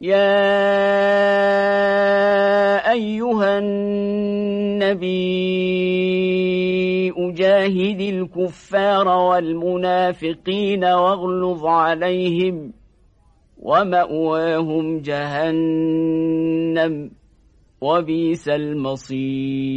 يا أيها النبي أجاهد الكفار والمنافقين واغلظ عليهم ومأواهم جهنم وبيس المصير